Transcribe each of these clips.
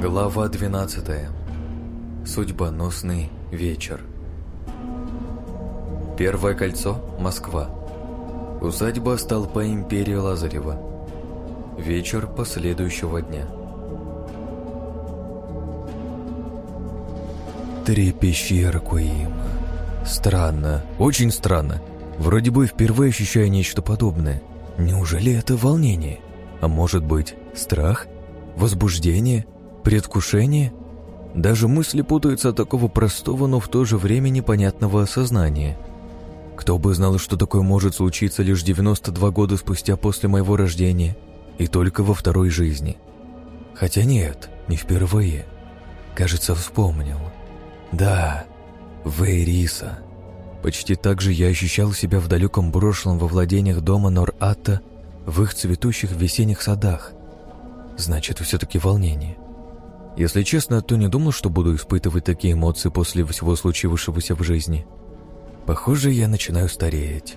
Глава 12. Судьбоносный вечер. Первое кольцо. Москва. Усадьба столпа империи Лазарева. Вечер последующего дня. Три пещеры Куима. Странно, очень странно. Вроде бы впервые ощущаю нечто подобное. Неужели это волнение? А может быть, страх? Возбуждение? Предвкушение? Даже мысли путаются от такого простого, но в то же время непонятного осознания. Кто бы знал, что такое может случиться лишь 92 года спустя после моего рождения и только во второй жизни. Хотя нет, не впервые. Кажется, вспомнил. Да, Вейриса. Почти так же я ощущал себя в далеком прошлом во владениях дома Нор-Ата в их цветущих весенних садах. Значит, все-таки волнение. Если честно, то не думал, что буду испытывать такие эмоции после всего случившегося в жизни. Похоже, я начинаю стареть.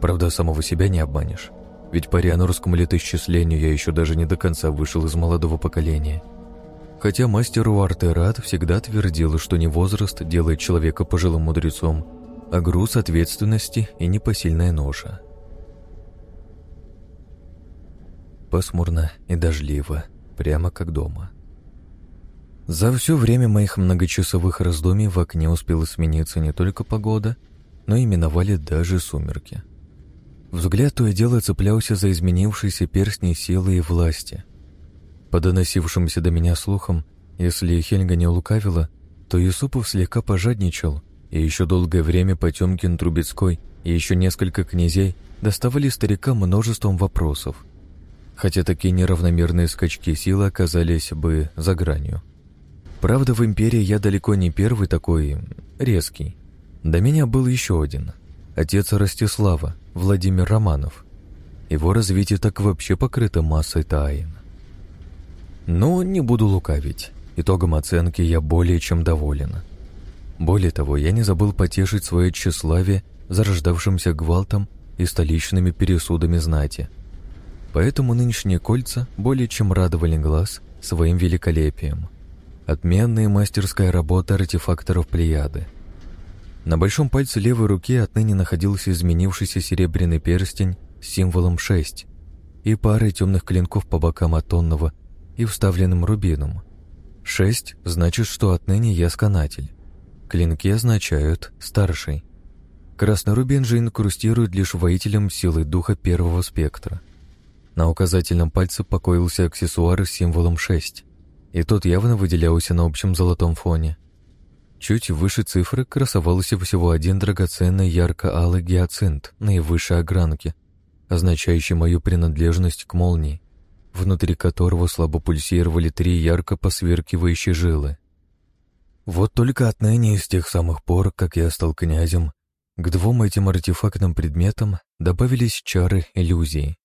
Правда, самого себя не обманешь. Ведь по рианорскому летоисчислению я еще даже не до конца вышел из молодого поколения. Хотя мастеру Артерат всегда твердил, что не возраст делает человека пожилым мудрецом, а груз ответственности и непосильная ноша. Пасмурно и дождливо, прямо как дома. За все время моих многочасовых раздумий в окне успела смениться не только погода, но и миновали даже сумерки. Взгляд то и дело цеплялся за изменившиеся перстни силы и власти. По доносившимся до меня слухам, если Хельга не лукавила, то Юсупов слегка пожадничал, и еще долгое время Потемкин, Трубецкой и еще несколько князей доставали старика множеством вопросов, хотя такие неравномерные скачки силы оказались бы за гранью. Правда, в Империи я далеко не первый такой резкий. До меня был еще один. Отец Ростислава, Владимир Романов. Его развитие так вообще покрыто массой тайн. Но не буду лукавить. Итогом оценки я более чем доволен. Более того, я не забыл потешить свое тщеславие зарождавшимся гвалтом и столичными пересудами знати. Поэтому нынешние кольца более чем радовали глаз своим великолепием. Отменная мастерская работа артефакторов Плеяды. На большом пальце левой руки отныне находился изменившийся серебряный перстень с символом 6 и парой темных клинков по бокам от тонного и вставленным рубином. 6 значит, что отныне я сканатель. Клинки означают «старший». Красный рубин же инкрустирует лишь воителем силы духа первого спектра. На указательном пальце покоился аксессуар с символом 6 и тот явно выделялся на общем золотом фоне. Чуть выше цифры красовался всего один драгоценный ярко-алый гиацинт наивысшей огранке, означающий мою принадлежность к молнии, внутри которого слабо пульсировали три ярко посверкивающие жилы. Вот только отныне с тех самых пор, как я стал князем, к двум этим артефактным предметам добавились чары иллюзии.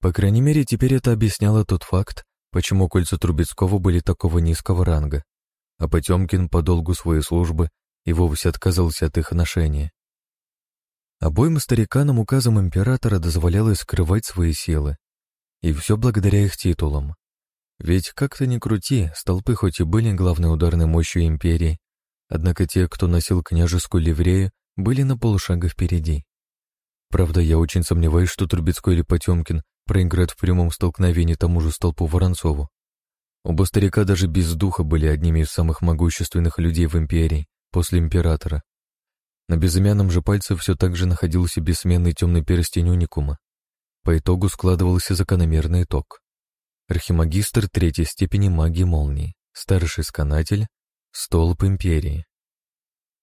По крайней мере, теперь это объясняло тот факт, почему кольца Трубецкого были такого низкого ранга, а Потемкин по долгу своей службы и вовсе отказался от их ношения. Обоим стариканам указом императора дозволялось скрывать свои силы, и все благодаря их титулам. Ведь как-то не крути, столпы хоть и были главной ударной мощью империи, однако те, кто носил княжескую ливрею, были на полшага впереди. Правда, я очень сомневаюсь, что Трубецкой или Потемкин проиграть в прямом столкновении тому же столпу Воронцову. Оба старика даже без духа были одними из самых могущественных людей в империи после императора. На безымянном же пальце все так же находился бессменный темный перстень уникума. По итогу складывался закономерный итог. Архимагистр третьей степени магии молнии, старший сканатель, столб империи.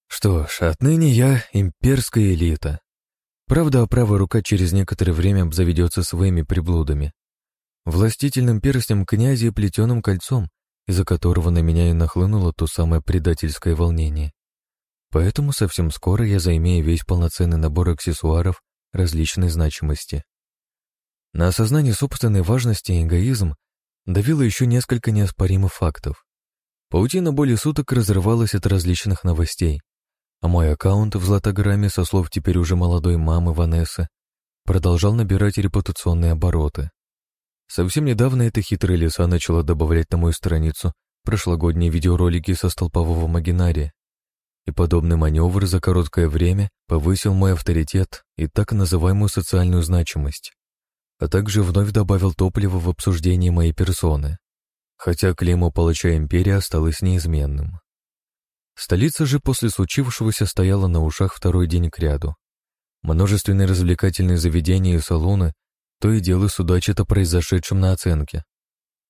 Что ж, отныне я имперская элита, Правда, правая рука через некоторое время обзаведется своими приблудами. Властительным перстнем князя и плетеным кольцом, из-за которого на меня и нахлынуло то самое предательское волнение. Поэтому совсем скоро я займею весь полноценный набор аксессуаров различной значимости. На осознание собственной важности и эгоизм давило еще несколько неоспоримых фактов. Паутина более суток разрывалась от различных новостей а мой аккаунт в Златограмме, со слов теперь уже молодой мамы Ванессы, продолжал набирать репутационные обороты. Совсем недавно эта хитрая лиса начала добавлять на мою страницу прошлогодние видеоролики со столпового магинария, и подобный маневр за короткое время повысил мой авторитет и так называемую социальную значимость, а также вновь добавил топлива в обсуждении моей персоны, хотя клеймо палача империи осталось неизменным. Столица же после случившегося стояла на ушах второй день кряду. Множественные развлекательные заведения и салоны то и дело судачат о произошедшем на оценке.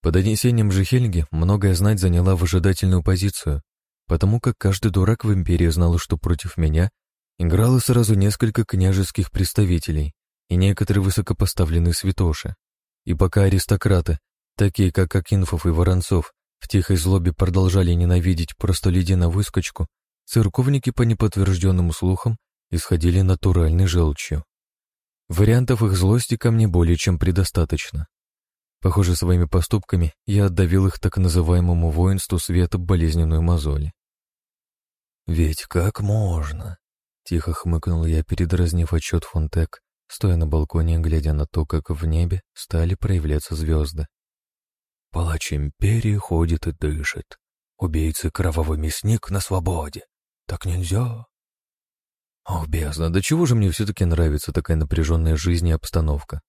По донесениям же Хельги, многое знать заняла выжидательную позицию, потому как каждый дурак в империи знал, что против меня играло сразу несколько княжеских представителей и некоторые высокопоставленные святоши. И пока аристократы, такие как Акинфов и Воронцов, в тихой злобе продолжали ненавидеть просто ледяно выскочку, церковники по неподтвержденным слухам исходили натуральной желчью. Вариантов их злости ко мне более чем предостаточно. Похоже, своими поступками я отдавил их так называемому воинству света болезненную мозоль. «Ведь как можно?» — тихо хмыкнул я, передразнив отчет Фонтек, стоя на балконе, глядя на то, как в небе стали проявляться звезды. «Палач Империи ходит и дышит. Убийца кровавый мясник на свободе. Так нельзя!» Ох, бездна, до чего же мне все-таки нравится такая напряженная жизнь и обстановка.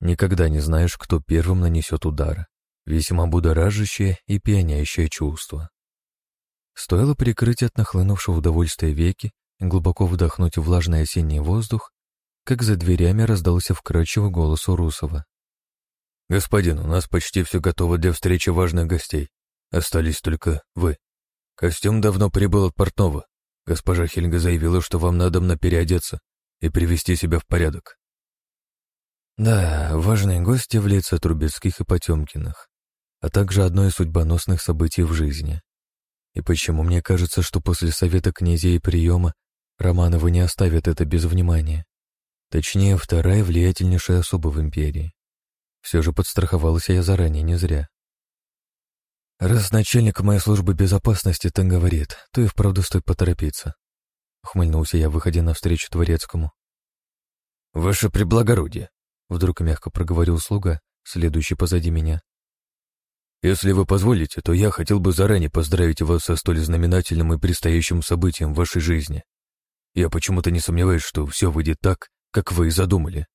Никогда не знаешь, кто первым нанесет удар. Весьма будоражащее и пьянящее чувство. Стоило прикрыть от нахлынувшего удовольствия веки глубоко вдохнуть влажный осенний воздух, как за дверями раздался вкрадчивый голос Урусова. «Господин, у нас почти все готово для встречи важных гостей. Остались только вы. Костюм давно прибыл от портного. Госпожа Хельга заявила, что вам надо на переодеться и привести себя в порядок». Да, важные гости в лица Трубецких и Потемкиных, а также одно из судьбоносных событий в жизни. И почему мне кажется, что после совета князей и приема Романовы не оставят это без внимания? Точнее, вторая влиятельнейшая особа в империи. Все же подстраховался я заранее не зря. Раз начальник моей службы безопасности так говорит, то и вправду стоит поторопиться. Ухмыльнулся я, выходя навстречу дворецкому. «Ваше преблагородие!» — вдруг мягко проговорил слуга, следующий позади меня. Если вы позволите, то я хотел бы заранее поздравить вас со столь знаменательным и предстоящим событием в вашей жизни. Я почему-то не сомневаюсь, что все выйдет так, как вы и задумали.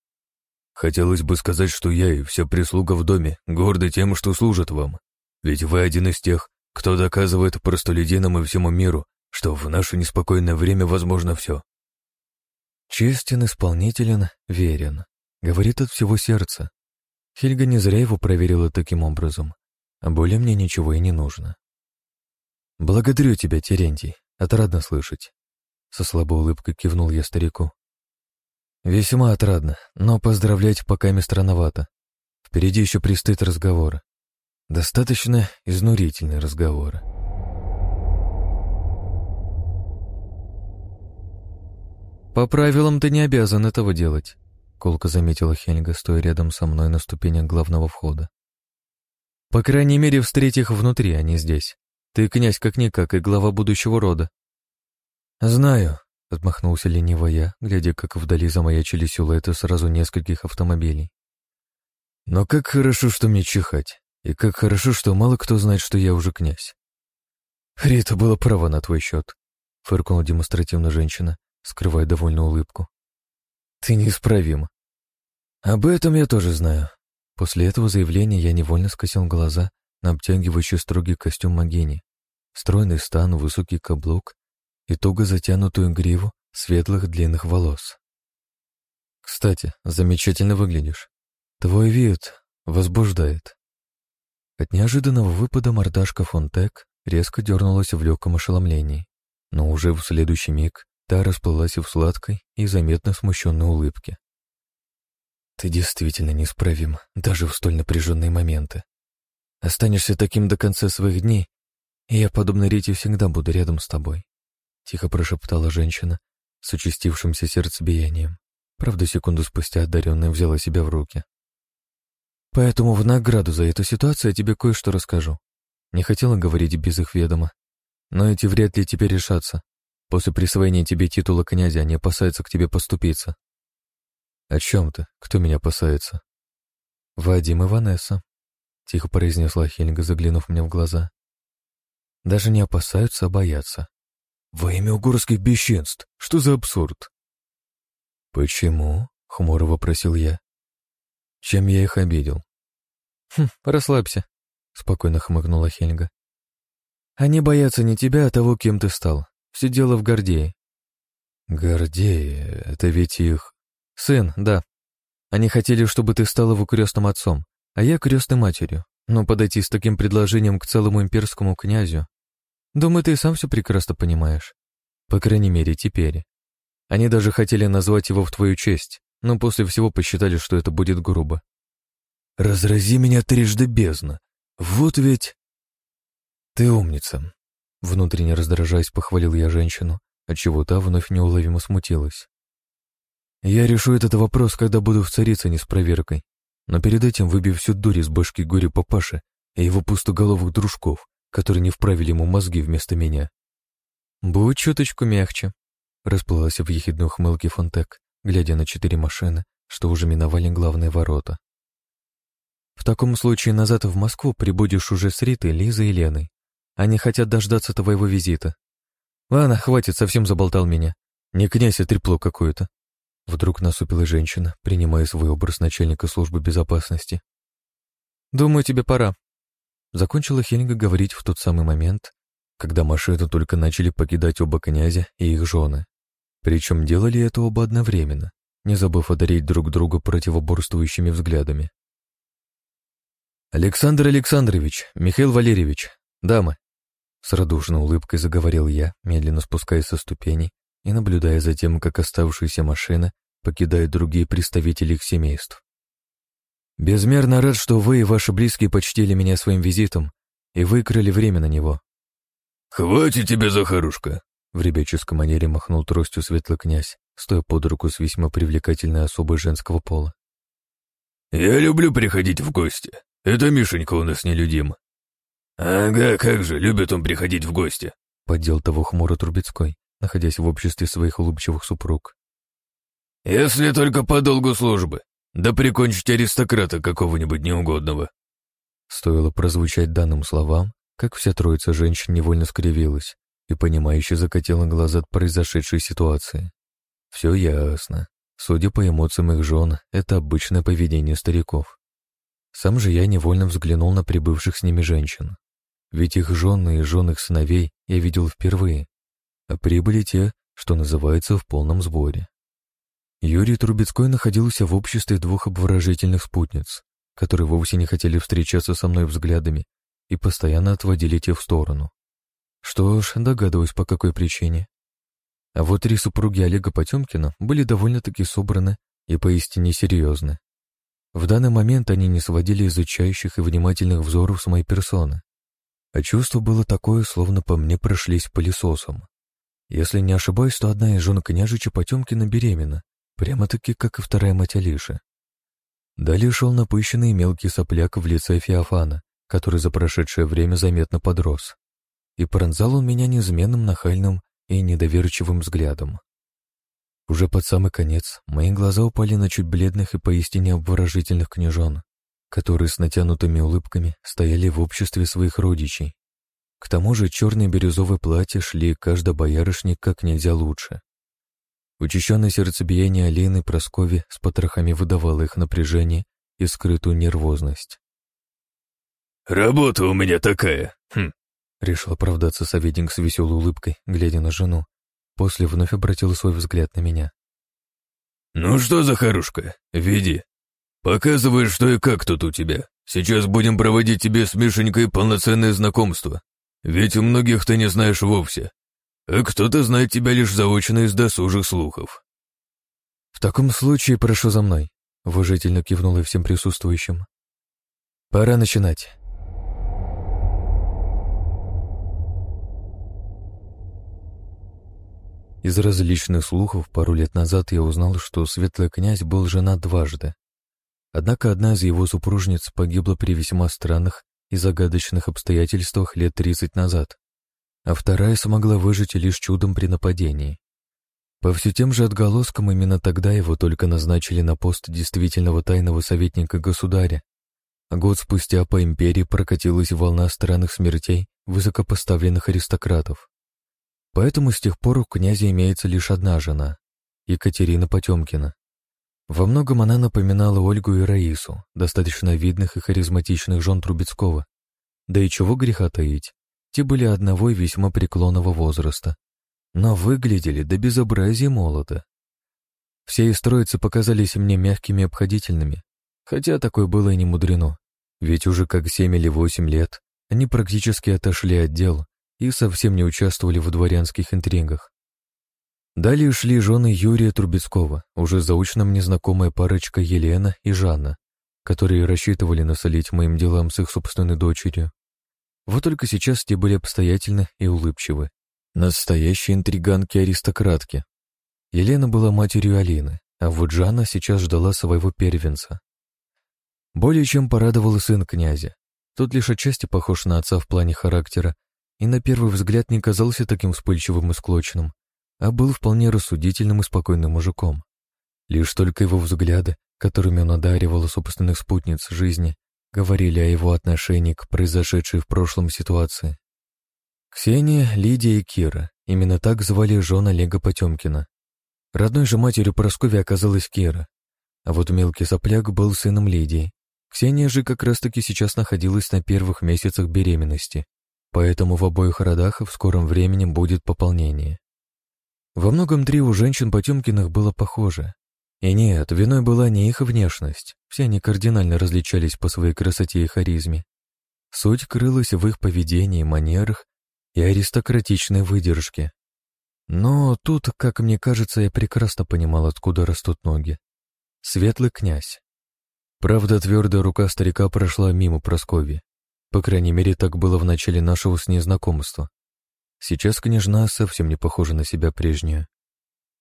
Хотелось бы сказать, что я и вся прислуга в доме горды тем, что служат вам. Ведь вы один из тех, кто доказывает простолюдинам и всему миру, что в наше неспокойное время возможно все. Честен, исполнителен, верен. Говорит от всего сердца. Хельга не зря его проверила таким образом. Более мне ничего и не нужно. «Благодарю тебя, Терентий, отрадно слышать». Со слабой улыбкой кивнул я старику. «Весьма отрадно, но поздравлять пока не странновато. Впереди еще предстоит разговор. Достаточно изнурительный разговор». «По правилам ты не обязан этого делать», — колко заметила Хельга, стоя рядом со мной на ступенях главного входа. По крайней мере, встреть их внутри, а не здесь. Ты князь как-никак и глава будущего рода. Знаю, отмахнулся лениво я, глядя, как вдали замаячили силуэты сразу нескольких автомобилей. Но как хорошо, что мне чихать, и как хорошо, что мало кто знает, что я уже князь. Рита была права на твой счет, фыркнула демонстративно женщина, скрывая довольную улыбку. Ты неисправима. Об этом я тоже знаю, После этого заявления я невольно скосил глаза на обтягивающий строгий костюм Магини, стройный стан, высокий каблук и туго затянутую гриву светлых длинных волос. «Кстати, замечательно выглядишь. Твой вид возбуждает». От неожиданного выпада мордашка Фонтек резко дернулась в легком ошеломлении, но уже в следующий миг та расплылась в сладкой и заметно смущенной улыбке. Ты действительно неисправим, даже в столь напряженные моменты. Останешься таким до конца своих дней, и я, подобно Рите, всегда буду рядом с тобой. Тихо прошептала женщина с участившимся сердцебиением. Правда, секунду спустя одаренная взяла себя в руки. Поэтому в награду за эту ситуацию я тебе кое-что расскажу. Не хотела говорить без их ведома, но эти вряд ли теперь решатся. После присвоения тебе титула князя они опасаются к тебе поступиться. «О чем ты? Кто меня опасается?» «Вадим и Ванесса», — тихо произнесла Хельга, заглянув мне в глаза. Даже не опасаются, а боятся. Во имя угорских бесчинств, что за абсурд? «Почему?» — хмуро вопросил я. «Чем я их обидел?» «Хм, расслабься», — спокойно хмыкнула Хельга. «Они боятся не тебя, а того, кем ты стал. Все дело в Гордее». «Гордее? Это ведь их...» «Сын, да. Они хотели, чтобы ты стал его крестным отцом, а я крестной матерью. Но подойти с таким предложением к целому имперскому князю... Думаю, ты сам все прекрасно понимаешь. По крайней мере, теперь. Они даже хотели назвать его в твою честь, но после всего посчитали, что это будет грубо. «Разрази меня трижды бездна! Вот ведь...» «Ты умница!» Внутренне раздражаясь, похвалил я женщину, отчего та вновь неуловимо смутилась. «Я решу этот вопрос, когда буду в царицыне с проверкой, но перед этим выбив всю дурь из башки горе папаши и его пустоголовых дружков, которые не вправили ему мозги вместо меня. «Будь чуточку мягче», — расплылась в ехидной ухмылке Фонтек, глядя на четыре машины, что уже миновали главные ворота. «В таком случае назад в Москву прибудешь уже с Ритой, Лизой и Леной. Они хотят дождаться твоего визита. Ладно, хватит, совсем заболтал меня. Не князь, а трепло какое-то. Вдруг насупила женщина, принимая свой образ начальника службы безопасности. «Думаю, тебе пора», Закончила Хельга говорить в тот самый момент, когда машину только начали покидать оба князя и их жены. Причем делали это оба одновременно, не забыв одарить друг друга противоборствующими взглядами. «Александр Александрович, Михаил Валерьевич, дамы!» С радушной улыбкой заговорил я, медленно спускаясь со ступеней и наблюдая за тем, как оставшиеся машины покидают другие представители их семейств. Безмерно рад, что вы и ваши близкие почтили меня своим визитом и выкрали время на него. «Хватит тебе, Захарушка!» В ребяческой манере махнул тростью светлый князь, стоя под руку с весьма привлекательной особой женского пола. «Я люблю приходить в гости. Это Мишенька у нас нелюдим». «Ага, как же, любит он приходить в гости», — поддел того хмуро Трубецкой, находясь в обществе своих улыбчивых супруг. «Если только по долгу службы. Да прикончить аристократа какого-нибудь неугодного. Стоило прозвучать данным словам, как вся троица женщин невольно скривилась и понимающе закатила глаза от произошедшей ситуации. Все ясно. Судя по эмоциям их жен, это обычное поведение стариков. Сам же я невольно взглянул на прибывших с ними женщин. Ведь их жены и жен сыновей я видел впервые, а прибыли те, что называется, в полном сборе. Юрий Трубецкой находился в обществе двух обворожительных спутниц, которые вовсе не хотели встречаться со мной взглядами и постоянно отводили те в сторону. Что ж, догадываюсь, по какой причине. А вот три супруги Олега Потемкина были довольно-таки собраны и поистине серьезны. В данный момент они не сводили изучающих и внимательных взоров с моей персоны. А чувство было такое, словно по мне прошлись пылесосом. Если не ошибаюсь, то одна из жен княжича Потемкина беременна, Прямо-таки, как и вторая мать Алиши. Далее шел напыщенный мелкий сопляк в лице Феофана, который за прошедшее время заметно подрос. И пронзал он меня неизменным нахальным и недоверчивым взглядом. Уже под самый конец мои глаза упали на чуть бледных и поистине обворожительных княжон, которые с натянутыми улыбками стояли в обществе своих родичей. К тому же черные бирюзовые платья шли каждой боярышник как нельзя лучше. Учащенное сердцебиение Алины Проскови с потрохами выдавало их напряжение и скрытую нервозность. «Работа у меня такая!» хм. Решил оправдаться советник с веселой улыбкой, глядя на жену. После вновь обратил свой взгляд на меня. «Ну что, Захарушка, веди. Показывай, что и как тут у тебя. Сейчас будем проводить тебе с Мишенькой полноценное знакомство. Ведь у многих ты не знаешь вовсе а кто-то знает тебя лишь заочно из досужих слухов». «В таком случае прошу за мной», — уважительно кивнула всем присутствующим. «Пора начинать». Из различных слухов пару лет назад я узнал, что светлый князь был женат дважды. Однако одна из его супружниц погибла при весьма странных и загадочных обстоятельствах лет тридцать назад а вторая смогла выжить лишь чудом при нападении. По все тем же отголоскам именно тогда его только назначили на пост действительного тайного советника государя. А год спустя по империи прокатилась волна странных смертей высокопоставленных аристократов. Поэтому с тех пор у князя имеется лишь одна жена — Екатерина Потемкина. Во многом она напоминала Ольгу и Раису, достаточно видных и харизматичных жен Трубецкого. Да и чего греха таить, те были одного и весьма преклонного возраста, но выглядели до безобразия молодо. Все из троицы показались мне мягкими и обходительными, хотя такое было и не мудрено, ведь уже как семь или восемь лет они практически отошли от дел и совсем не участвовали в дворянских интригах. Далее шли жены Юрия Трубецкого, уже заочно мне знакомая парочка Елена и Жанна, которые рассчитывали насолить моим делам с их собственной дочерью. Вот только сейчас те были обстоятельны и улыбчивы. Настоящие интриганки-аристократки. Елена была матерью Алины, а вот Жанна сейчас ждала своего первенца. Более чем порадовал сын князя. Тот лишь отчасти похож на отца в плане характера и на первый взгляд не казался таким вспыльчивым и склочным, а был вполне рассудительным и спокойным мужиком. Лишь только его взгляды, которыми он одаривал собственных спутниц жизни, говорили о его отношении к произошедшей в прошлом ситуации. Ксения, Лидия и Кира. Именно так звали жен Олега Потемкина. Родной же матерью Пороскови оказалась Кира. А вот мелкий сопляк был сыном Лидии. Ксения же как раз-таки сейчас находилась на первых месяцах беременности, поэтому в обоих родах в скором времени будет пополнение. Во многом три у женщин Потемкиных было похоже. И нет, виной была не их внешность, все они кардинально различались по своей красоте и харизме. Суть крылась в их поведении, манерах и аристократичной выдержке. Но тут, как мне кажется, я прекрасно понимал, откуда растут ноги. Светлый князь. Правда, твердая рука старика прошла мимо Просковьи. По крайней мере, так было в начале нашего с ней знакомства. Сейчас княжна совсем не похожа на себя прежнюю.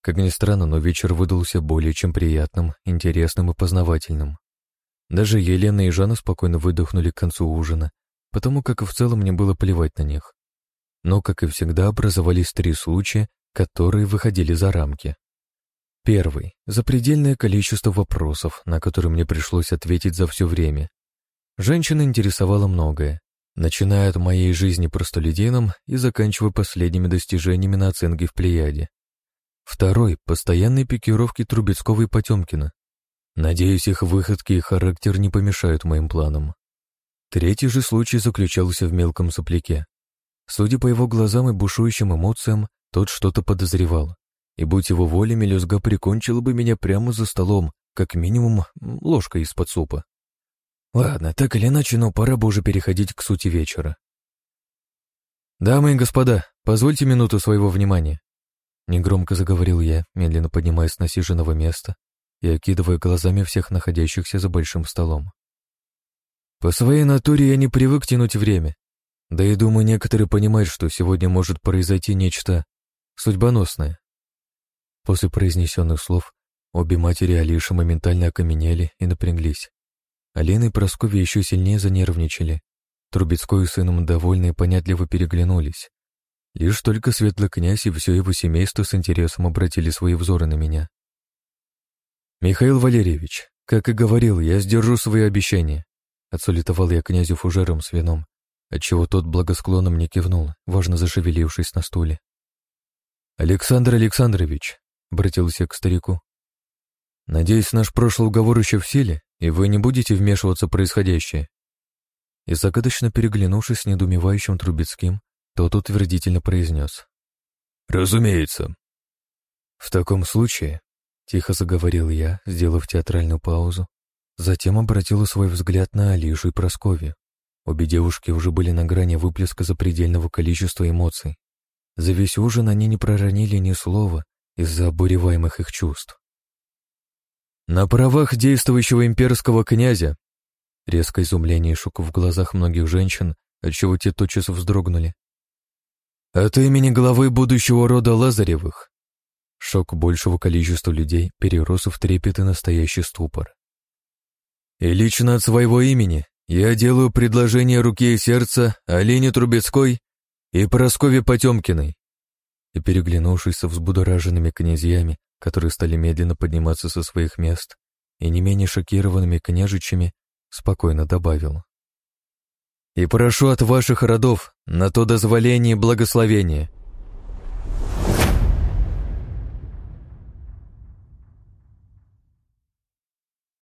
Как ни странно, но вечер выдался более чем приятным, интересным и познавательным. Даже Елена и Жанна спокойно выдохнули к концу ужина, потому как в целом мне было плевать на них но, как и всегда, образовались три случая, которые выходили за рамки. Первый — запредельное количество вопросов, на которые мне пришлось ответить за все время. Женщина интересовала многое, начиная от моей жизни простолюдином и заканчивая последними достижениями на оценке в Плеяде. Второй — постоянные пикировки Трубецкого и Потемкина. Надеюсь, их выходки и характер не помешают моим планам. Третий же случай заключался в мелком сопляке, Судя по его глазам и бушующим эмоциям, тот что-то подозревал. И будь его волей, мелюзга прикончила бы меня прямо за столом, как минимум ложкой из-под супа. Ладно, так или иначе, но пора бы уже переходить к сути вечера. «Дамы и господа, позвольте минуту своего внимания», — негромко заговорил я, медленно поднимаясь с насиженного места и окидывая глазами всех находящихся за большим столом. «По своей натуре я не привык тянуть время, да и думаю, некоторые понимают, что сегодня может произойти нечто судьбоносное. После произнесенных слов обе матери Алиши моментально окаменели и напряглись. Алина и Прасковья еще сильнее занервничали. Трубецкой и сыном довольно и понятливо переглянулись. Лишь только светлый князь и все его семейство с интересом обратили свои взоры на меня. «Михаил Валерьевич, как и говорил, я сдержу свои обещания», — отсулитовал я князю фужером с вином отчего тот благосклонно мне кивнул, важно зашевелившись на стуле. «Александр Александрович», — обратился к старику, — «надеюсь, наш прошлый уговор еще в силе, и вы не будете вмешиваться в происходящее». И загадочно переглянувшись с недоумевающим Трубецким, тот утвердительно произнес. «Разумеется». «В таком случае», — тихо заговорил я, сделав театральную паузу, затем обратил свой взгляд на Алишу и Прасковью. Обе девушки уже были на грани выплеска запредельного количества эмоций. За весь ужин они не проронили ни слова из-за обуреваемых их чувств. «На правах действующего имперского князя!» Резкое изумление и шок в глазах многих женщин, отчего те тотчас вздрогнули. «От имени главы будущего рода Лазаревых!» Шок большего количества людей перерос в трепет и настоящий ступор. «И лично от своего имени я делаю предложение руки и сердца Алине Трубецкой и Пороскове Потемкиной. И, переглянувшись со взбудораженными князьями, которые стали медленно подниматься со своих мест, и не менее шокированными княжичами, спокойно добавил. И прошу от ваших родов на то дозволение и благословение,